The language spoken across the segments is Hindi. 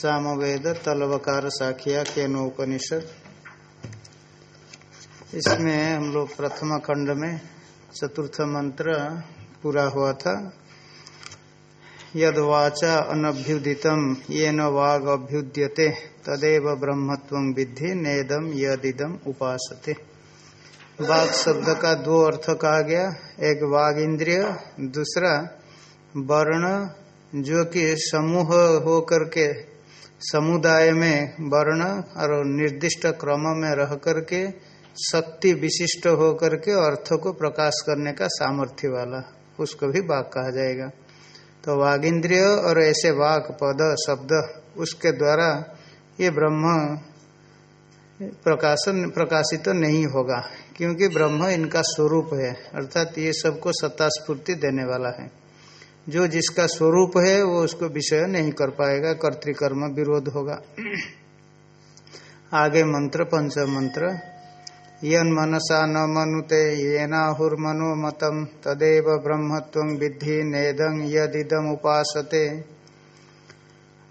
सामवेद तलवकार साखिया केनोपनिषद इसमें हम लोग प्रथम खंड में चतुर्थ मंत्र पूरा हुआ था। यद वाचा अनभ्युदितम ये न वाग अभ्युद्यते तदेव ब्रह्मत्व विद्धि नेदम यदिदम उपासते। वाग शब्द का दो अर्थ कहा गया। एक वाग इंद्रिय दूसरा वर्ण, जो कि समूह हो करके समुदाय में वर्ण और निर्दिष्ट क्रम में रह करके शक्ति विशिष्ट हो करके अर्थ को प्रकाश करने का सामर्थ्य वाला, उसको भी वाक कहा जाएगा। तो वाग इंद्रिय और ऐसे वाक, पद, शब्द, उसके द्वारा ये ब्रह्म प्रकाशन, प्रकाशित तो नहीं होगा, क्योंकि ब्रह्म इनका स्वरूप है, अर्थात ये सबको सत्ता स्फूर्ति देने वाला है। जो जिसका स्वरूप है, वो उसको विषय नहीं कर पाएगा, कर्तिकर्म विरोध होगा। आगे मंत्र पंच मंत्र। यन मनसा न मनुते ये नाहुर्मनो मतम, तदेव ब्रह्मत्व विद्धि नेदं यदिदम उपासते।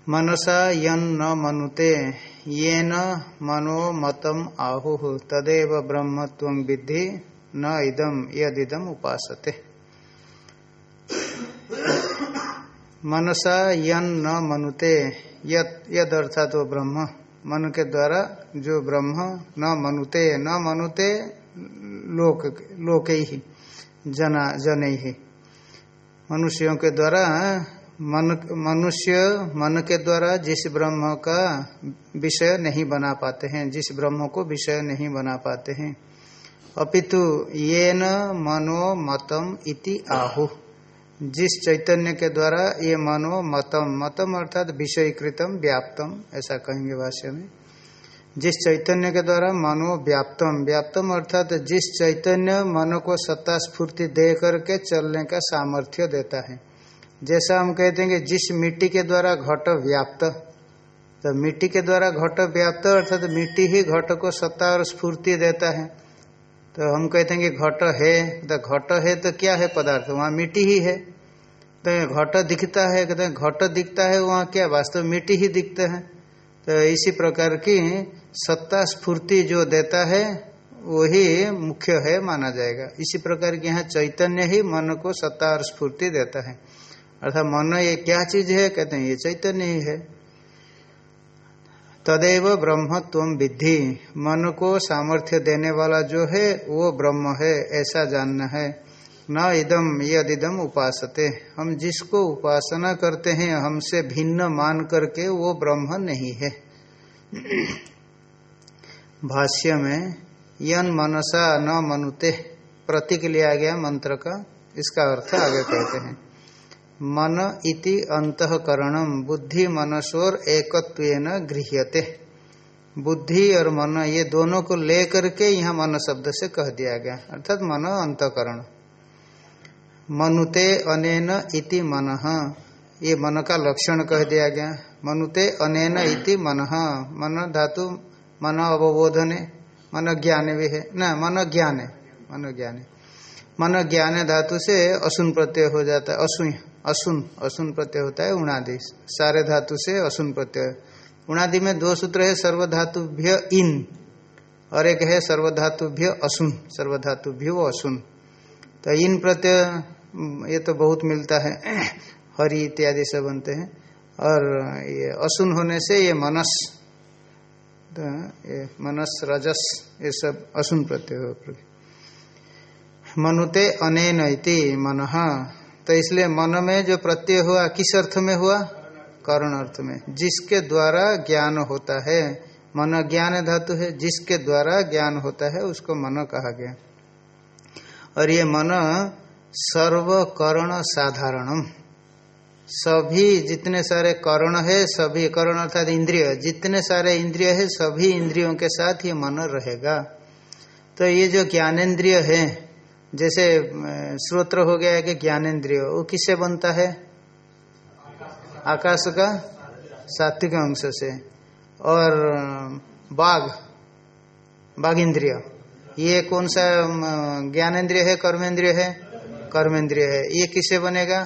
मनसा यन न मनुते ये न आहु, तदेव ब्रह्मत्व विद्धि न इदम यदिदम उपासते। मनसा यन न मनुते यद अर्थात वो ब्रह्म। मन के द्वारा जो ब्रह्म न मनुते न मनुते, लोक लोक ही, जना, जन ही। मनुष्यों के द्वारा, मन, मनुष्य मन के द्वारा जिस ब्रह्म का विषय नहीं बना पाते हैं, जिस ब्रह्म को विषय नहीं बना पाते हैं। अपितु ये न मनो मतम इति आहु। जिस चैतन्य के द्वारा ये मनो मतम मतम अर्थात विषयीकृतम, व्याप्तम, ऐसा कहेंगे भाष्य में। जिस चैतन्य के द्वारा मनो व्याप्तम व्याप्तम अर्थात जिस चैतन्य मन को सत्ता स्फूर्ति दे करके चलने का सामर्थ्य देता है। जैसा हम कहते हैं कि जिस मिट्टी के द्वारा घट व्याप्त तो मिट्टी के द्वारा घट व्याप्त अर्थात मिट्टी ही घट को सत्ता और स्फूर्ति देता है। तो हम कहते हैं कि घट है तो घट है तो क्या है पदार्थ? वहाँ मिट्टी ही है। तो घट दिखता है, कहते हैं, घट दिखता है, वहाँ क्या वास्तव मिट्टी ही दिखते हैं। तो इसी प्रकार की सत्ता स्फूर्ति जो देता है, वही मुख्य है, माना जाएगा। इसी प्रकार की यहाँ चैतन्य ही मन को सत्ता और स्फूर्ति देता है। अर्थात मन ये क्या चीज़ है, कहते हैं, ये चैतन्य ही है। तदेव ब्रह्मत्व विद्धि। मन को सामर्थ्य देने वाला जो है, वो ब्रह्म है, ऐसा जानना है। न इदम यदिदम उपासते। हम जिसको उपासना करते हैं, हमसे भिन्न मान करके वो ब्रह्म नहीं है। भाष्य में, यन मनसा न मनुते, प्रतीक लिया गया मंत्र का, इसका अर्थ आगे कहते हैं। मन इति अंतकरणम बुद्धि मनसोर एकत्वेन गृह्यते। बुद्धि और मन, ये दोनों को लेकर के यहाँ मन शब्द से कह दिया गया। अर्थात मन अंतकरण। मनुते अनेन इति मन। ये मन का लक्षण कह दिया गया। मनुते अनेन इति मन। मन धातु, मन अवबोधने, मन ज्ञान भी है। न, मन ज्ञान मन ज्ञान। मन ज्ञान धातु से असुन प्रत्यय हो जाता है। असुई असुन असुन प्रत्यय होता है उणादि। सारे धातु से असुन प्रत्यय। उणादि में दो सूत्र है, सर्वधातुभ्य इन, और एक है सर्वधातुभ्य असुन सर्वधातुभ्य असुन तो इन प्रत्यय ये तो बहुत मिलता है, हरि इत्यादि से बनते हैं। और ये असुन होने से ये मनस तो ये मनस, रजस, ये सब असुन प्रत्यय मनुते अनेन इति मन तो इसलिए मन में जो प्रत्यय हुआ, किस अर्थ में हुआ? करण अर्थ में। जिसके द्वारा ज्ञान होता है, मन ज्ञान धातु है, जिसके द्वारा ज्ञान होता है, उसको मन कहा गया। और ये मन सर्वकरण साधारणम। सभी जितने सारे करण है, सभी करण अर्थात इंद्रिय, जितने सारे इंद्रिय है, सभी इंद्रियों के साथ ये मन रहेगा। तो ये जो ज्ञानेन्द्रिय है, जैसे श्रोत्र हो गया है कि ज्ञानेन्द्रिय, वो किससे बनता है? आकाश का सात्विक अंश से। और बाघ बाघ इंद्रिय, ये कौन सा ज्ञानेन्द्रिय है कर्मेंद्रिय है? कर्मेंद्रिय है। ये किससे बनेगा?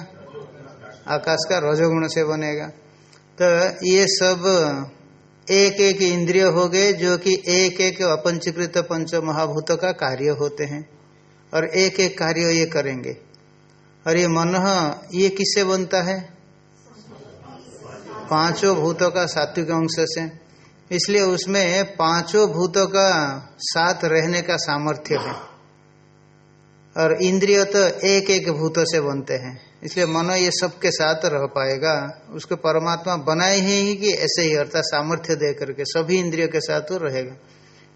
आकाश का रजोगुण से बनेगा। तो ये सब एक एक इंद्रिय हो गए जो कि एक एक अपंचीकृत पंच महाभूत का कार्य होते हैं और एक एक कार्य ये करेंगे। और ये मन, ये किससे बनता है? पाँचों भूतों का सात्विक अंश से। इसलिए उसमें पाँचों भूतों का साथ रहने का सामर्थ्य है। और इंद्रिय तो एक एक भूतों से बनते हैं। इसलिए मनो ये सबके साथ रह पाएगा। उसको परमात्मा बनाए ही कि ऐसे ही अर्थात सामर्थ्य दे करके सभी इंद्रियों के साथ वो रहेगा।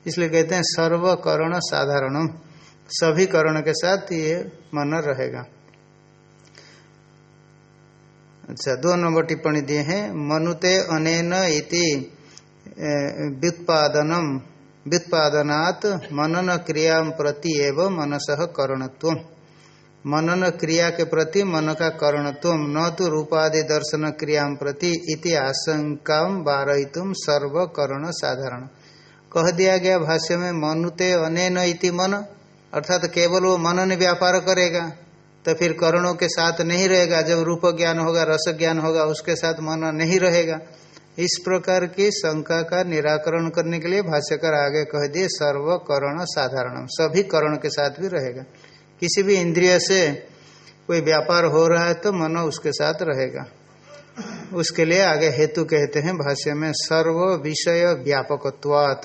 इसलिए कहते हैं सर्व करण साधारणम। सभी करण के साथ ये मन रहेगा। अच्छा दो नंबर टिप्पणी दिए हैं। मनुते अनेन इति व्युत्पादनम। व्युत्पादनात् मनन क्रिया प्रति एवं मनस करणत्व मनन क्रिया के प्रति मन का करणत्व न तो रूपादि दर्शन क्रिया प्रति इति आशंका वारयितुम सर्व करण साधारण कह दिया गया भाष्य में मनुते अनेन इति मन अर्थात तो केवल वो मनन व्यापार करेगा तो फिर करणों के साथ नहीं रहेगा जब रूप ज्ञान होगा रस ज्ञान होगा उसके साथ मन नहीं रहेगा इस प्रकार की शंका का निराकरण करने के लिए भाष्यकर आगे कह दिए सर्व करण साधारण सभी करण के साथ भी रहेगा। किसी भी इंद्रिय से कोई व्यापार हो रहा है तो मन उसके साथ रहेगा। उसके लिए आगे हेतु कहते हैं भाष्य में, सर्व विषय व्यापकत्वात।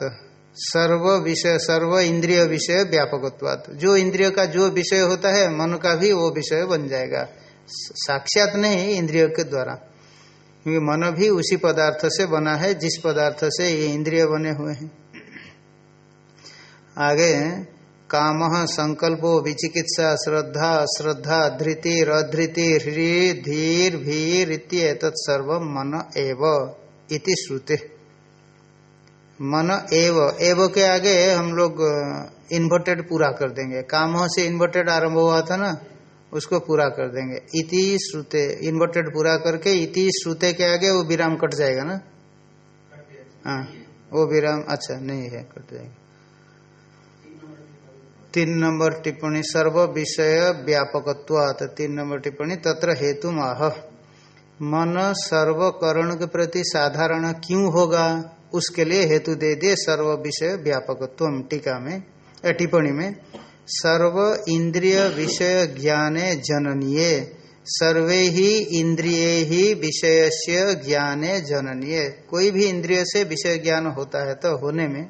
सर्व विषय, सर्व इंद्रिय विषय व्यापकत्वात। जो इंद्रिय का जो विषय होता है, मन का भी वो विषय बन जाएगा। साक्षात नहीं, इंद्रियों के द्वारा। क्योंकि मन भी उसी पदार्थ से बना है, जिस पदार्थ से ये इंद्रिय बने हुए हैं। आगे, काम संकल्पो विचिकित्सा, श्रद्धा श्रद्धा धृति, रधृति, ह्री, धीर, भीर इतत्सर्व मन एव इति श्रुते। मन एव एव के आगे हम लोग इन्वर्टेड पूरा कर देंगे। काम से इन्वर्टेड आरंभ हुआ था ना? उसको पूरा कर देंगे। इति श्रुते इन्वर्टेड पूरा करके इति श्रुते के आगे वो विराम कट जाएगा ना? हाँ वो विराम अच्छा नहीं है, कट जाएगा। तीन नंबर टिप्पणी, सर्व विषय व्यापकत्वात। तीन नंबर टिप्पणी, तत्र हेतु माह मन सर्वकरण के प्रति साधारण क्यों होगा? उसके लिए हेतु दे दिए सर्व विषय व्यापकत्व टीका में टिप्पणी में। सर्व इंद्रिय विषय ज्ञाने जननीय। सर्वे ही इंद्रिय ही विषय से ज्ञाने जननीय। कोई भी इंद्रिय से विषय ज्ञान होता है तो होने में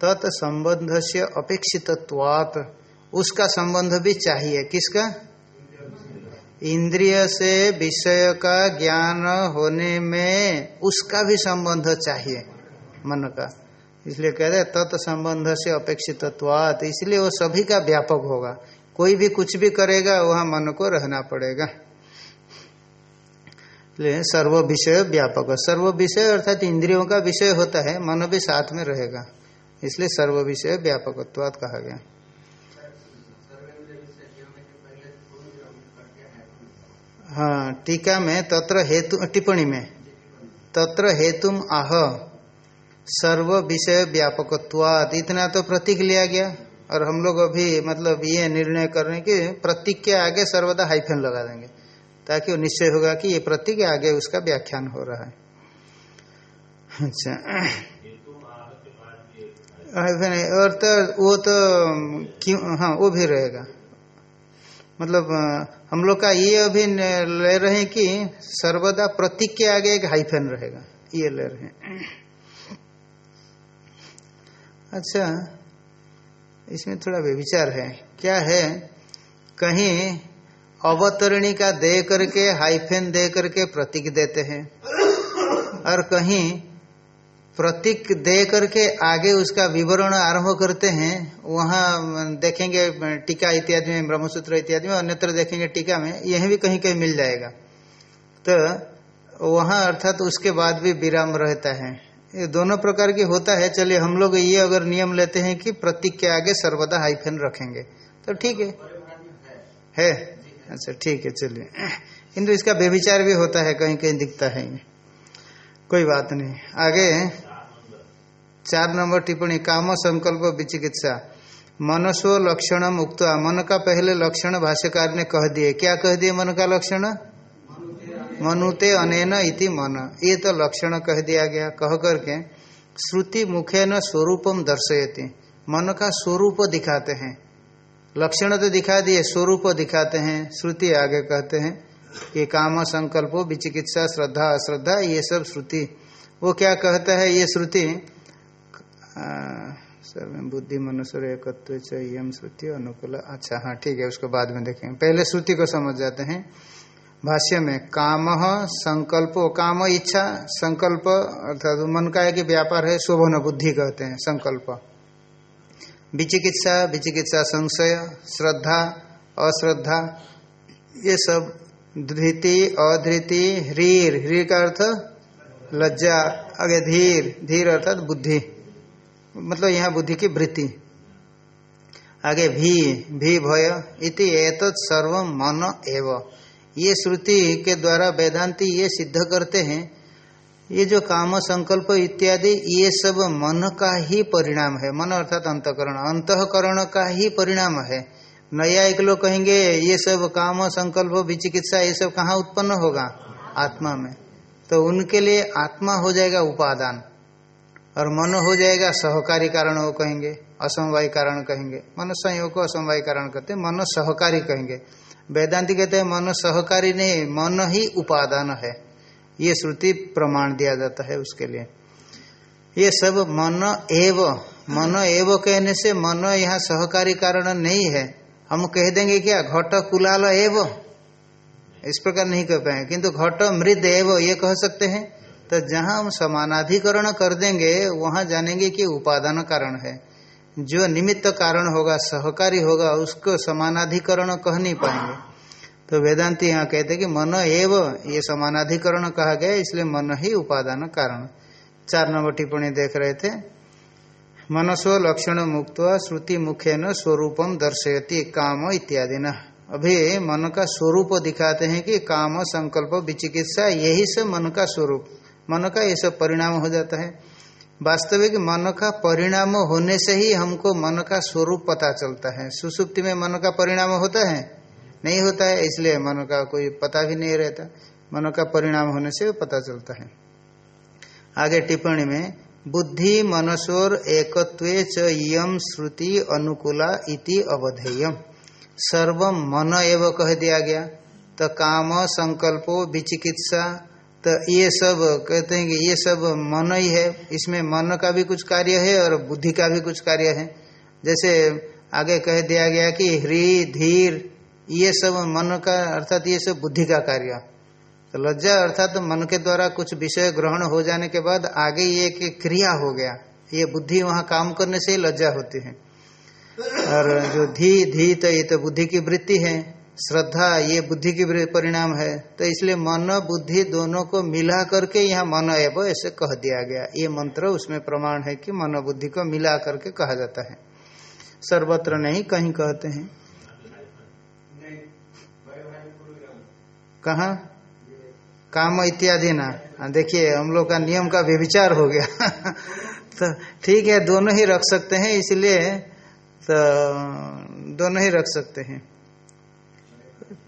तत् संबंध से अपेक्षित उसका संबंध भी चाहिए। किसका? इंद्रिय से विषय का ज्ञान होने में उसका भी संबंध चाहिए। मन का। इसलिए कह रहे तत् संबंध से अपेक्षित इसलिए वो सभी का व्यापक होगा। कोई भी कुछ भी करेगा, वहाँ मन को रहना पड़ेगा। इसलिए सर्व विषय व्यापक। सर्व विषय अर्थात इंद्रियों का विषय होता है, मन भी साथ में रहेगा। इसलिए सर्व विषय व्यापकत्वाद कहा गया। हाँ टीका में तत्र हेतु, टिप्पणी में। तत्र हेतुम आह। सर्व विषय व्यापकत्वाद इतना तो प्रतीक लिया गया। और हम लोग अभी मतलब ये निर्णय कर रहे हैं कि प्रतीक के आगे सर्वदा हाइफन लगा देंगे, ताकि वो निश्चय होगा कि ये प्रतीक आगे उसका व्याख्यान हो रहा है। अच्छा। हाइफन और तो वो तो क्यों हाँ वो भी रहेगा। मतलब हम लोग का ये अभी ले रहे हैं कि सर्वदा प्रतीक के आगे एक हाइफेन रहेगा। ये ले रहे हैं। अच्छा इसमें थोड़ा व्यविचार है। क्या है? कहीं अवतरणी का दे करके हाइफेन दे करके प्रतीक देते हैं। और कहीं प्रतीक दे करके आगे उसका विवरण आरंभ करते हैं, वहाँ देखेंगे टीका इत्यादि में, ब्रह्मसूत्र इत्यादि में, अन्यत्र देखेंगे टीका में, यह भी कहीं कहीं मिल जाएगा। तो वहाँ अर्थात तो उसके बाद भी विराम रहता है। ये दोनों प्रकार की होता है। चलिए, हम लोग ये अगर नियम लेते हैं कि प्रतीक के आगे सर्वदा हाइफेन रखेंगे। तो ठीक है। है? अच्छा ठीक है, चलिए। किंतु इसका व्यभिचार भी होता है, कहीं कहीं दिखता है। कोई बात नहीं। आगे। चार नंबर टिप्पणी, काम संकल्प विचिकित्सा। मनस्व लक्षण मुक्त मन का पहले लक्षण भाष्यकार ने कह दिए। क्या कह दिए मन का लक्षण? मनुते अनेन इति मन। ये तो लक्षण कह दिया गया, कह करके श्रुति मुखे न स्वरूपम दर्शयती। मन का स्वरूप दिखाते हैं। लक्षण तो दिखा दिए, स्वरूप दिखाते हैं, श्रुति आगे कहते हैं कि काम, संकल्प, विचिकित्सा, श्रद्धा, अश्रद्धा, ये सब श्रुति। वो क्या कहता है, ये श्रुति? बुद्धि, मनुष्य, एकत्व यम श्रुति, अनुकूल अच्छा हाँ ठीक है, उसको बाद में देखेंगे। पहले श्रुति को समझ जाते हैं। भाष्य में काम संकल्प, काम इच्छा, संकल्प, अर्थात मन का है कि व्यापार है शोभन बुद्धि कहते हैं, संकल्प। विचिकित्सा विचिकित्सा संशय, श्रद्धा, अश्रद्धा, ये सब धृति, अधृति, ह्रीर। ह्रीर का अर्थ लज्जा, आगे धीर। धीर अर्थात बुद्धि। मतलब यहाँ बुद्धि की वृत्ति। आगे भी भी भय इति एतत् सर्व मन एव। ये श्रुति के द्वारा वेदांति ये सिद्ध करते हैं। ये जो काम, संकल्प इत्यादि, ये सब मन का ही परिणाम है। मन अर्थात अंतकरण। अंतकरण का ही परिणाम है। नया एक लोग कहेंगे, ये सब काम, संकल्प, विचिकित्सा, ये सब कहाँ उत्पन्न होगा? आत्मा में। तो उनके लिए आत्मा हो जाएगा उपादान। और मन हो जाएगा सहकारी कारण वो कहेंगे, असमवाय कारण कहेंगे। मन संयोग को असमवाय कारण कहते मन सहकारी कहेंगे। वेदांति कहते हैं, मन सहकारी नहीं, मन ही उपादान है। ये श्रुति प्रमाण दिया जाता है उसके लिए। ये सब मन एव मन एव कहने से मन यहाँ सहकारी कारण नहीं है। हम कह देंगे क्या, घट कुलाल एव? इस प्रकार नहीं कह पाए। किंतु घट मृद एव, ये कह सकते हैं। तो जहाँ हम समानाधिकरण कर देंगे, वहाँ जानेंगे कि उपादान कारण है। जो निमित्त कारण होगा, सहकारी होगा, उसको समानाधिकरण कह नहीं पाएँगे। तो वेदांति यहाँ कहते कि मन एव, ये समानाधिकरण कहा गया, इसलिए मन ही उपादान कारण। चार नंबर टिप्पणी देख रहे थे। मनस्व लक्षण मुक्त श्रुति मुखे न स्वरूपम दर्शयती काम इत्यादि न। अभी मन का स्वरूप दिखाते हैं कि काम, संकल्प, विचिकित्सा, यही सब मन का स्वरूप। मन का ये सब परिणाम हो जाता है। वास्तविक मन का परिणाम होने से ही हमको मन का स्वरूप पता चलता है। सुसुप्ति में मन का परिणाम होता है? नहीं होता है, इसलिए मन का कोई पता भी नहीं रहता। मन का परिणाम होने से पता चलता है। आगे टिप्पणी में, बुद्धि मनसोर एकत्व यम श्रुति अनुकूला इति अवधेयम सर्व मन एवं कह दिया गया। तो काम संकल्पो विचिकित्सा तो ये सब कहते हैं कि ये सब मन ही है। इसमें मन का भी कुछ कार्य है और बुद्धि का भी कुछ कार्य है। जैसे आगे कह दिया गया कि ह्री, धीर, ये सब मन का अर्थात ये सब बुद्धि का कार्य। तो लज्जा अर्थात तो मन के द्वारा कुछ विषय ग्रहण हो जाने के बाद आगे ये कि क्रिया हो गया। ये बुद्धि वहाँ काम करने से ही लज्जा होती है। और जो धी धी तो ये तो बुद्धि की वृत्ति है श्रद्धा ये बुद्धि की परिणाम है। तो इसलिए मन बुद्धि दोनों को मिला करके यहाँ मन एव ऐसे कह दिया गया। ये मंत्र उसमें प्रमाण है कि मन बुद्धि को मिला करके कहा जाता है। सर्वत्र नहीं कहीं कहते हैं। कहा? काम इत्यादि ना। हाँ, देखिए हम लोग का नियम का विचार हो गया। तो ठीक है दोनों ही रख सकते हैं इसलिए तो दोनों ही रख सकते हैं।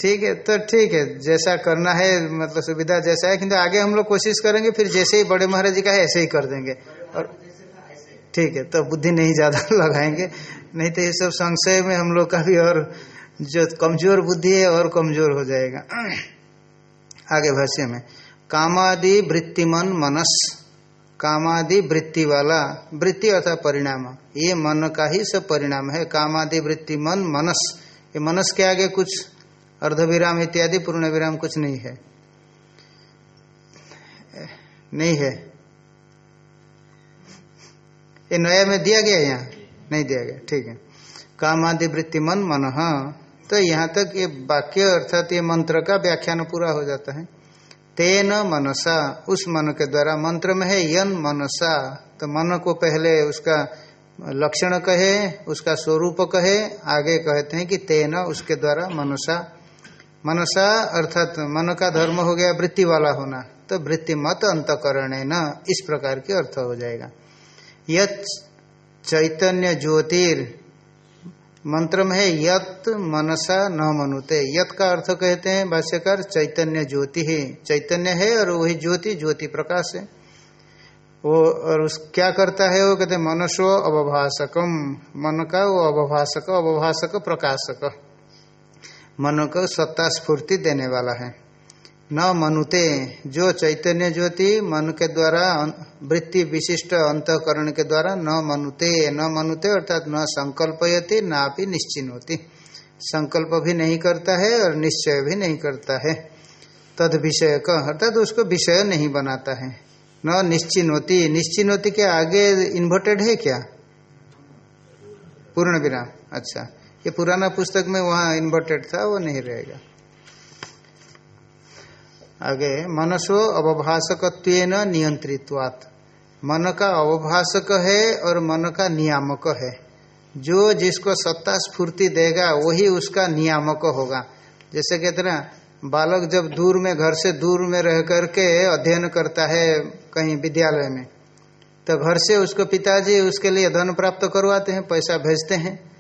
ठीक है तो ठीक है, जैसा करना है मतलब सुविधा जैसा है, किंतु आगे हम लोग कोशिश करेंगे, फिर जैसे ही बड़े महाराज जी का है, ऐसे ही कर देंगे। और ठीक है तो बुद्धि नहीं ज़्यादा लगाएँगे, नहीं तो ये सब संशय में हम लोग का भी और जो कमज़ोर बुद्धि है, और कमज़ोर हो जाएगा। आगे भाष्य में, कामादि वृत्तिमन मनस, कामादि वृत्ति वाला, वृत्ति अर्थात परिणाम, ये मन का ही सब परिणाम है। कामादि वृत्ति मन मनस, ये मनस के आगे कुछ अर्धविराम इत्यादि पूर्ण विराम कुछ नहीं है। नहीं है। ये नया में दिया गया यहाँ? नहीं दिया गया। ठीक है। कामादि वृत्ति मन मन। तो यहाँ तक ये वाक्य अर्थात ये मंत्र का व्याख्यान पूरा हो जाता है। तेन मनसा, उस मन के द्वारा मंत्र में है, यन मनसा। तो मन को पहले उसका लक्षण कहे, उसका स्वरूप कहे, आगे कहते हैं कि तेन उसके द्वारा मनुषा मनसा अर्थात मन का धर्म हो गया, वृत्ति वाला होना तो वृत्ति मत अंतकरण न, इस प्रकार के अर्थ हो जाएगा। यत चैतन्य ज्योतिर मंत्र में है यत मनसा न मनुते। यत का अर्थ कहते हैं भाष्यकार, चैतन्य ज्योति है। चैतन्य है और वही ज्योति ज्योति प्रकाश है। वो और उस क्या करता है वो कहते मनुष्य अवभाषकम। मन का वो अवभाषक अवभाषक प्रकाशक। मन को सत्ता स्फूर्ति देने वाला है। न मनुते, जो चैतन्य ज्योति मन के द्वारा वृत्ति विशिष्ट अंतकरण के द्वारा न मनुते न मनुते, अर्थात न संकल्पयति, ना भी निश्चिन होती संकल्प भी नहीं करता है और निश्चय भी नहीं करता है। तद विषय का, अर्थात उसको विषय नहीं बनाता है। न निश्चिन्नति निश्चिन्नति के आगे इन्वर्टेड है क्या? पूर्ण विराम। अच्छा। ये पुराना पुस्तक में वहाँ इन्वर्टेड था, वो नहीं रहेगा। आगे, मनसो अवभाषक नियंत्रित्वात्। मन का अवभाषक है और मन का नियामक है। जो जिसको सत्ता स्फूर्ति देगा, वही उसका नियामक होगा। जैसे कहते ना, बालक जब दूर में, घर से दूर में रह करके अध्ययन करता है कहीं विद्यालय में तो घर से उसको पिताजी उसके लिए धन प्राप्त करवाते हैं, पैसा भेजते हैं।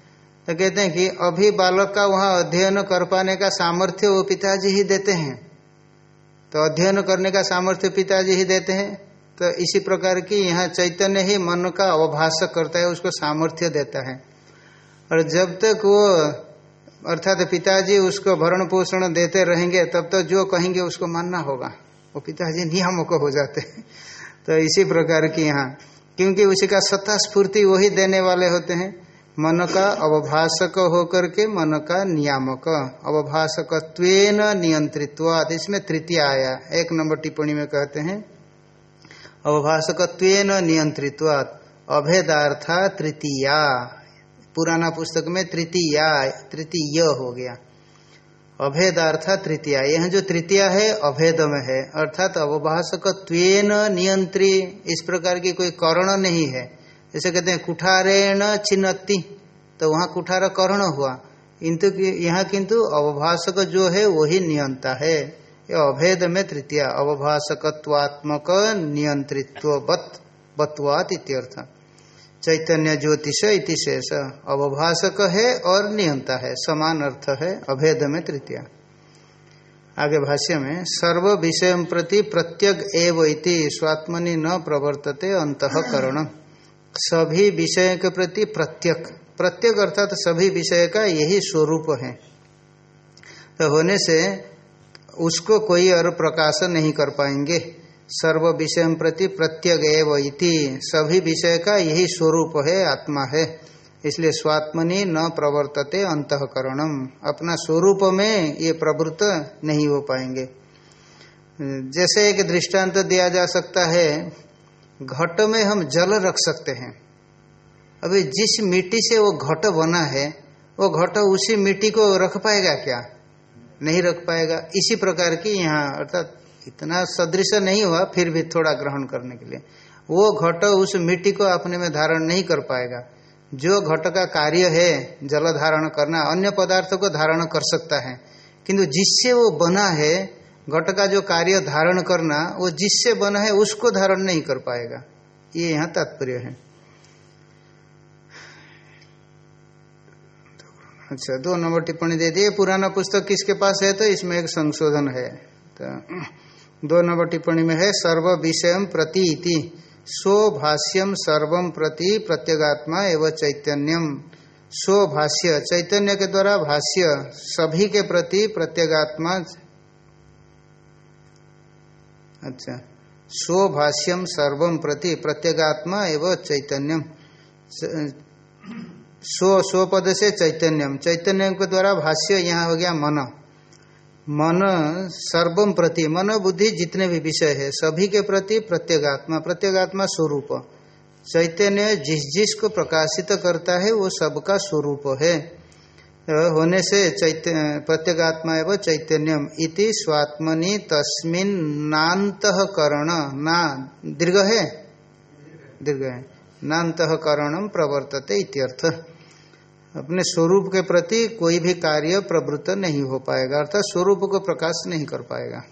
तो कहते हैं कि अभी बालक का वहाँ अध्ययन कर पाने का सामर्थ्य वो पिताजी ही देते हैं। तो अध्ययन करने का सामर्थ्य पिताजी ही देते हैं। तो इसी प्रकार की यहाँ चैतन्य ही मन का अवभाषक करता है, उसको सामर्थ्य देता है। और जब तक वो, अर्थात पिताजी उसको भरण पोषण देते रहेंगे, तब तक तो जो कहेंगे उसको मानना होगा। वो पिताजी नियामक हो जाते हैं। तो इसी प्रकार की यहाँ, क्योंकि उसी का सत्ता स्फूर्ति वही देने वाले होते हैं। मन का अवभाषक होकर के मन का नियामक। अवभाषक नियंत्रित्वाद इसमें तृतीय आया। एक नंबर टिप्पणी में कहते हैं अवभाषक नियंत्रित्वाद अभेदार्था तृतीया। पुराना पुस्तक में तृतीया, तृतीय हो गया। अभेदार्था तृतीया। यह जो तृतीय है अभेद में है। अर्थात अवभाषक नियंत्री। इस प्रकार की कोई करण नहीं है। जैसे कहते हैं, कुठारेण चिन्हती तो वहाँ कुठार कर्ण हुआ। किंतु यहाँ किंतु अवभाषक जो है, वही नियंता है। ये अभेद में तृतीय, अवभाषकत्वात्मक नियंत्रित्व बत बत्वात इत्यर्थ। चैतन्य ज्योतिष इति शेष। अवभाषक है और नियंता है, समान अर्थ है, अभेद में तृतीय। आगे भाष्य में, सर्व विषय प्रति प्रत्यग एव इति, स्वात्मनि न प्रवर्तते अंतकरण सभी विषय के प्रति प्रत्यक। प्रत्यक अर्थात तो सभी विषय का यही स्वरूप है। तो होने से उसको कोई और प्रकाश नहीं कर पाएँगे। सर्व विषय प्रति प्रत्यग एव इति। सभी विषय का यही स्वरूप है, आत्मा है। इसलिए स्वात्मनि न प्रवर्तते अंतकरणम। अपना स्वरूप में ये प्रवृत्त नहीं हो पाएँगे। जैसे एक दृष्टांत दिया जा सकता है घट में हम जल रख सकते हैं। अभी जिस मिट्टी से वो घट बना है, वो घट उसी मिट्टी को रख पाएगा क्या? नहीं रख पाएगा। इसी प्रकार की यहाँ, अर्थात इतना सदृश नहीं हुआ, फिर भी थोड़ा ग्रहण करने के लिए। वो घट उस मिट्टी को अपने में धारण नहीं कर पाएगा। जो घट का कार्य है, जल धारण करना, अन्य पदार्थों को धारण कर सकता है। किंतु जिससे वो बना है घट का जो कार्य धारण करना, वो जिससे बना है, उसको धारण नहीं कर पाएगा। ये यहाँ तात्पर्य है। अच्छा दो नंबर टिप्पणी दे दिए पुराना पुस्तक किसके पास है? तो इसमें एक संशोधन है। तो दो नंबर टिप्पणी में है, सर्व विषय प्रति इति सो भाष्यम सर्वम प्रति प्रत्यगात्मा एवं चैतन्यम सो भाष्य चैतन्य के द्वारा भाष्य, सभी के प्रति प्रत्यगात्मा अच्छा। स्वभाष्यम सर्वम प्रति प्रत्यगात्मा एवं चैतन्यम स्व स्वपद से चैतन्यम चैतन्य। के द्वारा भाष्य यहाँ हो गया मन। मन सर्वम प्रति, मन बुद्धि जितने भी विषय है, सभी के प्रति प्रत्यगात्मा प्रत्यगात्मा स्वरूप। चैतन्य जिस जिस को प्रकाशित करता है, वो सबका स्वरूप है। होने से चैत्य प्रत्यगात्मा एवं चैतन्यम इति स्वात्मनि तस्मिन नान्तकरण ना, दीर्घ है? दीर्घ है। नान्तकरणम प्रवर्तते इत्यर्थ। अपने स्वरूप के प्रति कोई भी कार्य प्रवृत्त नहीं हो पाएगा, अर्थात स्वरूप को प्रकाश नहीं कर पाएगा।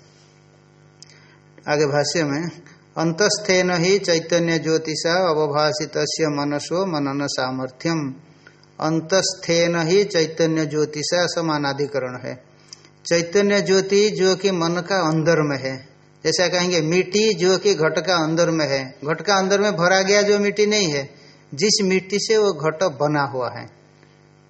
आगे भाष्य में, अंतस्थेन ही चैतन्य ज्योतिषा अवभाषित मनसो मनन सामर्थ्यम। अंतस्थेन ही चैतन्य ज्योति से समानाधिकरण है। चैतन्य ज्योति जो कि मन का अंदर में है। जैसा कहेंगे, मिट्टी जो कि घट का अंदर में है। घट का अंदर में भरा गया जो मिट्टी नहीं है, जिस मिट्टी से वो घट बना हुआ है।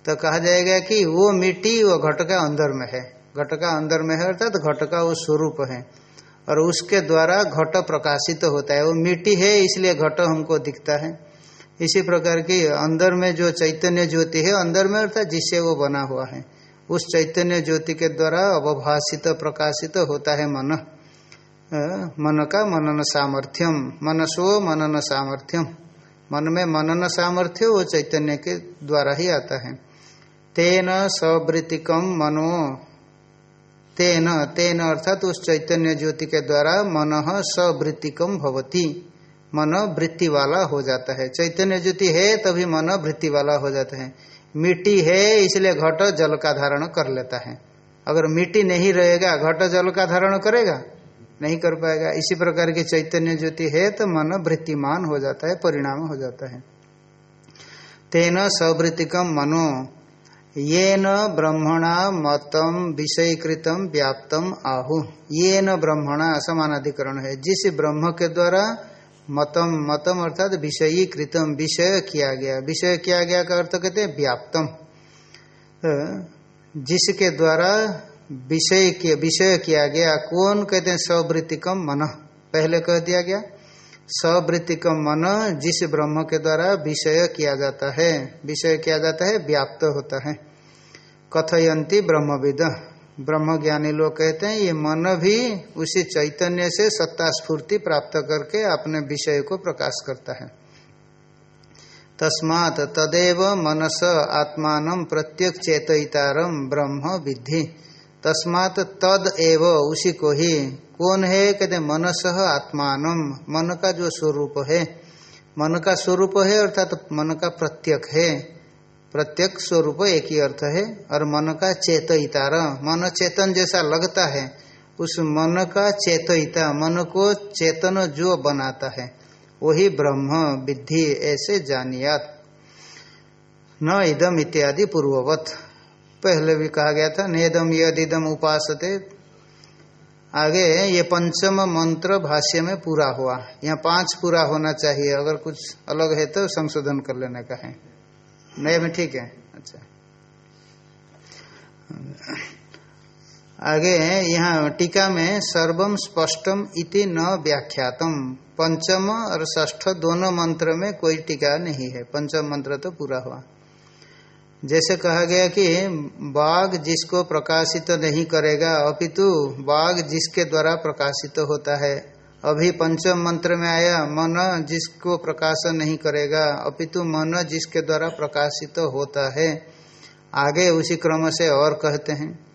तो कहा जाएगा कि वो मिट्टी वो घट का अंदर में है। घट का अंदर में है अर्थात घट का वो स्वरूप है। और उसके द्वारा घट प्रकाशित तो होता है। वो मिट्टी है, इसलिए घट हमको दिखता है। इसी प्रकार की अंदर में जो चैतन्य ज्योति है, अंदर में अर्थात जिससे वो बना हुआ है, उस चैतन्य ज्योति के द्वारा अवभाषित, प्रकाशित होता है मन। मन का मनन सामर्थ्यम, मनसो मनन सामर्थ्यम। मन में मनन सामर्थ्य वो चैतन्य के द्वारा ही आता है। तेन सवृत्तिकम मनो। तेन तेन अर्थात उस चैतन्य ज्योति के द्वारा मन सवृत्तिकम भवती। मन वृत्ति वाला हो जाता है। चैतन्य ज्योति है, तभी मन वृत्ति वाला हो जाता है। मिट्टी है, इसलिए घट जल का धारण कर लेता है। अगर मिट्टी नहीं रहेगा, घट जल का धारण करेगा? नहीं कर पाएगा। इसी प्रकार की चैतन्य ज्योति है तो मन वृत्तिमान हो जाता है, परिणाम हो जाता है। तेन सवृत्तिकम मनो। ये न ब्रह्मणा मतम विषयीकृतम व्याप्तम आहु। ये न ब्रह्मणा समानाधिकरण है। जिस ब्रह्म के द्वारा मतम मतम अर्थात विषयी कृतम विषय किया गया। विषय किया गया का अर्थ कहते हैं व्याप्तम। जिसके द्वारा विषय विषय किया गया, कौन कहते हैं सवृत्तिकम मन? पहले कह दिया गया सवृत्तिकम मन जिस ब्रह्म के द्वारा विषय किया जाता है। विषय किया जाता है, व्याप्त होता है। कथयंती ब्रह्मविद। ब्रह्म ज्ञानी लोग कहते हैं, ये मन भी उसी चैतन्य से सत्ता स्फूर्ति प्राप्त करके अपने विषय को प्रकाश करता है। तस्मात तदेव मनस आत्मान प्रत्यक चेतयितारम ब्रह्म विद्धि। तस्मात तद एव उसी को ही। कौन है? कहते मनस आत्मान। मन का जो स्वरूप है। मन का स्वरूप है, अर्थात तो मन का प्रत्यक है। प्रत्यक स्वरूप एक ही अर्थ है और मन का चेतयिता मन चेतन जैसा लगता है, उस मन का चेतयिता मन को चेतन जो बनाता है, वही ब्रह्म विद्धि ऐसे जानियात। न इदम इत्यादि पूर्ववत। पहले भी कहा गया था नेदम यदिदम उपासते। आगे ये पंचम मंत्र भाष्य में पूरा हुआ। यहाँ पाँच पूरा होना चाहिए, अगर कुछ अलग है तो संशोधन कर लेने का है। नए में ठीक है। अच्छा। आगे यहाँ टीका में सर्वम स्पष्टम इति न व्याख्यातम। पंचम और ष्ठ दोनों मंत्र में कोई टीका नहीं है। पंचम मंत्र तो पूरा हुआ। जैसे कहा गया कि बाघ जिसको प्रकाशित तो नहीं करेगा, अपितु बाघ जिसके द्वारा प्रकाशित तो होता है अभी पंचम मंत्र में आया, मन जिसको प्रकाशन नहीं करेगा, अपितु मन जिसके द्वारा प्रकाशित तो होता है। आगे उसी क्रम से और कहते हैं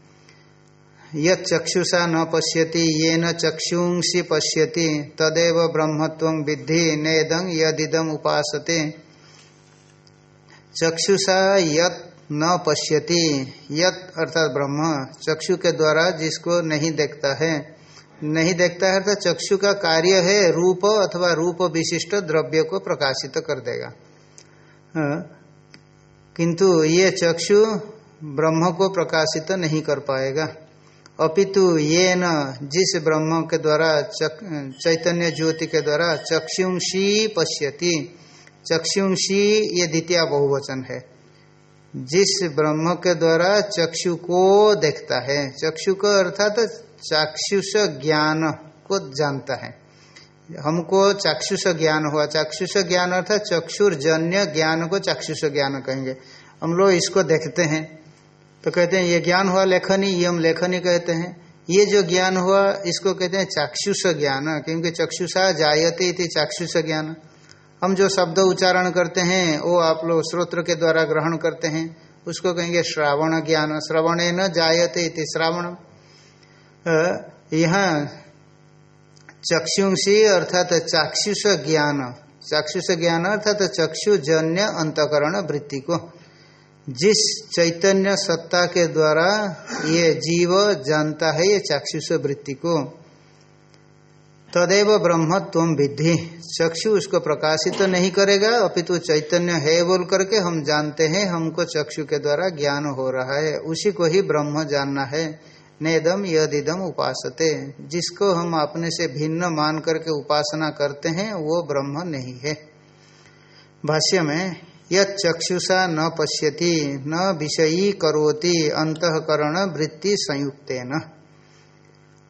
यद चक्षुषा न पश्यति ये न चक्षुंसी पश्यति, तदेव ब्रह्मत्व विद्धि, नेदं यदिदम उपासते। चक्षुषा यत न पश्यति, यत अर्थात ब्रह्म चक्षु के द्वारा जिसको नहीं देखता है नहीं देखता है अर्थात चक्षु का कार्य है रूप अथवा रूप विशिष्ट द्रव्य को प्रकाशित कर देगा। हाँ, किंतु ये चक्षु ब्रह्म को प्रकाशित नहीं कर पाएगा। अपितु ये न जिस ब्रह्म के द्वारा चैतन्य ज्योति के द्वारा चक्षुंशी पश्यति। चक्षुंशी ये द्वितीय बहुवचन है। जिस ब्रह्म के द्वारा चक्षु को देखता है चक्षु को अर्थात चाक्षुष ज्ञान को जानता है। हमको चाक्षुष ज्ञान हुआ। चाक्षुष ज्ञान अर्थात चक्षुर्जन्य ज्ञान को चाक्षुष ज्ञान कहेंगे। हम लोग इसको देखते हैं। तो कहते हैं, ये ज्ञान हुआ लेखनी, ये हम लेखनी कहते हैं। ये जो ज्ञान हुआ, इसको कहते हैं चाक्षुष ज्ञान क्योंकि चक्षुषा जायते चाक्षुष ज्ञान हम जो शब्द उच्चारण करते हैं, वो आप लोग श्रोत्र के द्वारा ग्रहण करते हैं। उसको कहेंगे श्रावण ज्ञान। श्रवण न जायते इति श्रावण यहाँ चक्षुषी अर्थात चाक्षुष ज्ञान चाक्षुष ज्ञान अर्थात चक्षुजन्य अंतकरण वृत्ति को। जिस चैतन्य सत्ता के द्वारा ये जीव जानता है, ये चाक्षुष वृत्ति को, तदेव ब्रह्म विद्धि। चक्षु उसको प्रकाशित तो नहीं करेगा, अपितु चैतन्य है बोल करके हम जानते हैं, हमको चक्षु के द्वारा ज्ञान हो रहा है। उसी को ही ब्रह्म जानना है। नेदम यदिदम उपासते। जिसको हम अपने से भिन्न मान करके उपासना करते हैं, वो ब्रह्म नहीं है। भाष्य में यद चक्षुषा न पश्यति, न विषयी करोति, अंतकरण वृत्ति संयुक्त न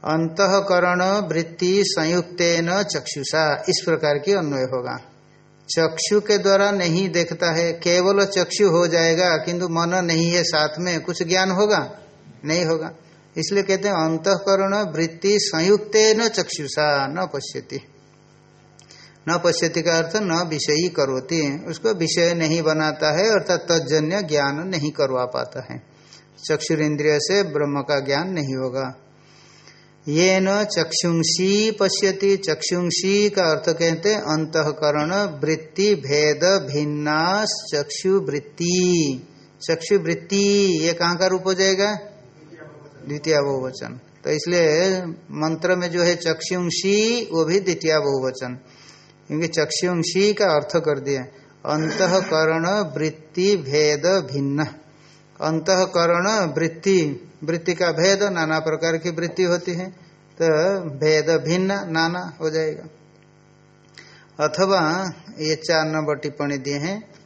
अंतकरण वृत्ति संयुक्त न चक्षुषा, इस प्रकार की अन्वय होगा। चक्षु के द्वारा नहीं देखता है, केवल चक्षु हो जाएगा, किंतु मन नहीं है साथ में, कुछ ज्ञान होगा? नहीं होगा। इसलिए कहते हैं, अंतकरण वृत्ति संयुक्त न चक्षुषा, न पश्यति। न पश्यति का अर्थ न विषयी करोती। उसको विषय नहीं बनाता है, अर्थात तजन्य ज्ञान नहीं करवा पाता है। चक्षुर इंद्रिय से ब्रह्म का ज्ञान नहीं होगा। ये न चक्षुंसी पश्यति चक्षुंसी का अर्थ कहते हैं, अंतकरण वृत्ति भेद भिन्ना चक्षुवृत्ति चक्षुवृत्ति, ये कहाँ का रूप हो जाएगा? द्वितीय बहुवचन तो इसलिए मंत्र में जो है चक्षुंशी वो भी द्वितीय बहुवचन क्योंकि चक्षुंशी का अर्थ कर दिया। अंतकरण वृत्ति भेद भिन्न। अंतकरण वृत्ति वृत्ति का भेद, नाना प्रकार की वृत्ति होती है। तो भेद भिन्न, नाना हो जाएगा। अथवा ये चार नंबर टिप्पणी दिए हैं।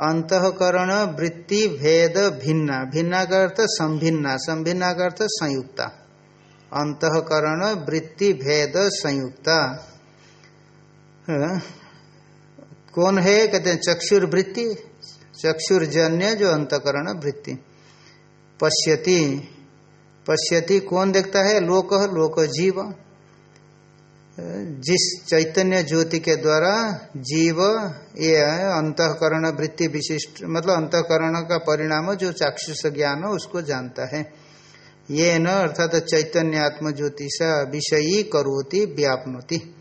अंतकरण वृत्ति भेद भिन्ना। भिन्ना का अर्थ संभिन्ना। संभिन्ना का अर्थ संयुक्ता। अंतकरण वृत्ति भेद संयुक्ता। कौन है? कहते हैं चक्षुर वृत्ति। चक्षुर्जन्य जो अंतकरण वृत्ति। पश्यति। पश्यति कौन देखता है? लोक। लोक जीव। जिस चैतन्य ज्योति के द्वारा जीव, ये अंतकरण, वृत्ति विशिष्ट मतलब अंतकरण का परिणाम, जो चाक्षुष ज्ञान हो, उसको जानता है। ये न, अर्थात चैतन्य आत्म ज्योतिषा विषयी करोति, व्यापनोति।